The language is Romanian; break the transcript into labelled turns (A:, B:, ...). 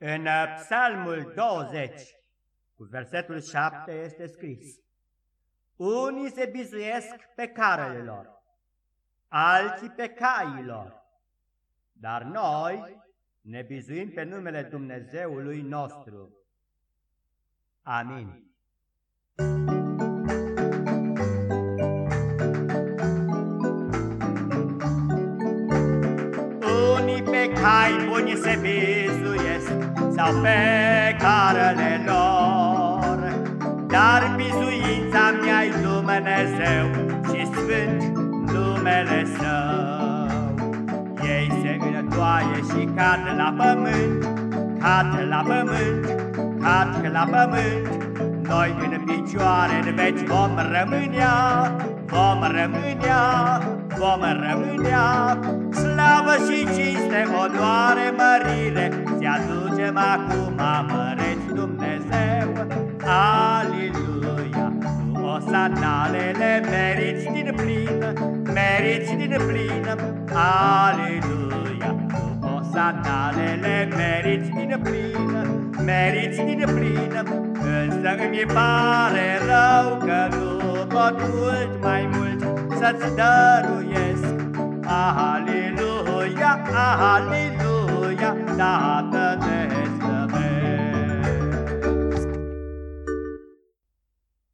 A: În Psalmul 20, cu versetul 7 este scris Unii se bizuiesc pe carele lor, alții pe cailor, dar noi ne bizuim pe numele Dumnezeului nostru. Amin. Unii pe cai buni se bizuiesc sau pe carele lor, dar bizuința mea-i Dumnezeu și sfânt numele Său. Ei se întoaie și cad la pământ, cad la pământ, cad la pământ, noi în picioare în veci vom rămânea, vom rămânea, vom rămânea. Slavă și cinste, onoare, mărire, ți aducem acum, măreți Dumnezeu. Aliluia, tu o sanalele meriți din plin, meriți din plin. Aliluia, tu o sanalele meriți din plin, meriți din plin. Însă îmi pare rău că nu pot mult mai mult să-ți dăruiesc Aleluia, aleluia, da,